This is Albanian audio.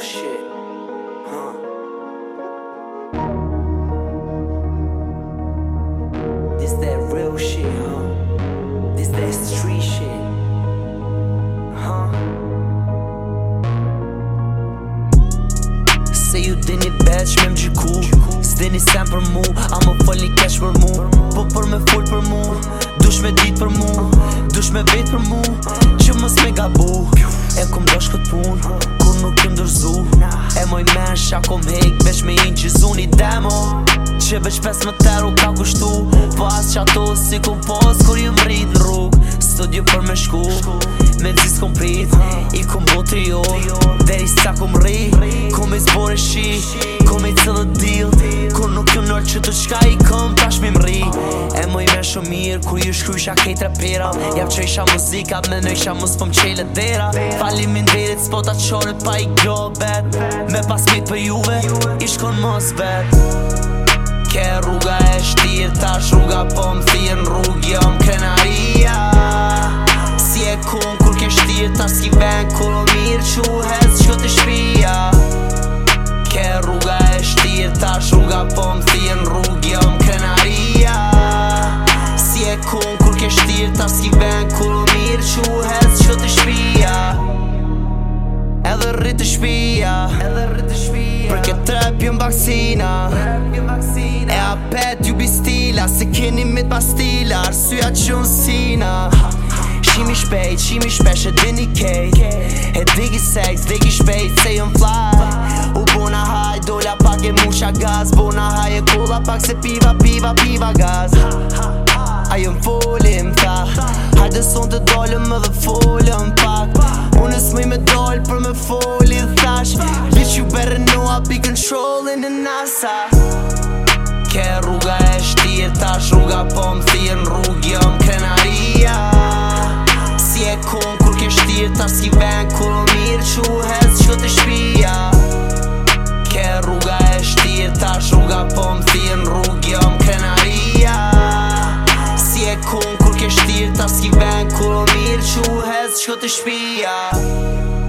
Huh? This that real shit, huh? This this tree shit. Huh? Say me, du cool. C'est cash me full Dush me dit për mu Dush me dit pour moi. Que m's me gabou. È comme dosh këtë pun moj men shako me hek veç me hin që zuni demo që veç pes më teru ka kushtu po as që ato si ku pos kur ju më rrit në rrug studio për me shku me cis kom prit i kom botri jo dhe i sa kom rri kom i zbore shi kom i cëllë dil kur nuk ju nërë që të shka i kom shumë mirë Kur ju shkrysha kejtë repera Jam që isha muzika Me nëjsham mus pëm po qele dera Falimin derit Spot atë qore pa i globet Me pas kejtë për juve Ishkon mos vet Ke rruga e shtirë Tash rruga po më thirë Në rrug jam krenaria Si e kun kur ke shtirë Tash s'ki ven kur o mirë Quhet që të shpia Ke rruga e shtirë Tash rruga po më thirë Në rrug jam krenaria vështirë Ta s'ki ven ku mirë Që u hez që të shpia Edhe rritë të shpia Edhe rrit të shpia Për këtë trep jën vaksina E apet ju bi stila Se keni mit pa stila Arsua që unë sina Shimi shpejt, shimi shpesh e dini kejt E digi sex, digi shpejt se jën fly U bona haj, dolla pak e musha gaz Bona haj e kolla pak se piva, piva, piva gaz son të dollëm më folëm pak Unë e smi me dollë për me foli dhe thash Bitch you better know I'll be controlling the NASA Ke rruga e shtirë, thash rruga po më thirë në rrugë jëm krenaria Si e kun kur ke shti thash si ven kur mirë që u hezë që të shpia Ke rruga e shtirë, thash rruga po më thirë në rrugë jëm krenaria vështirë Ta s'ki ven kur o mirë që u hezë